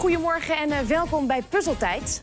goedemorgen en eh, welkom bij Puzzeltijd.